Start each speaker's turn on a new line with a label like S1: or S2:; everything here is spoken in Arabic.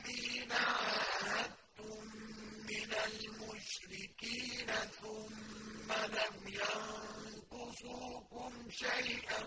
S1: الَّذِينَ عَاهَدتُّم مِّنَ الْمُشْرِكِينَ ثُمَّ لَمْ يَنقُصُوكُمْ شَيْئًا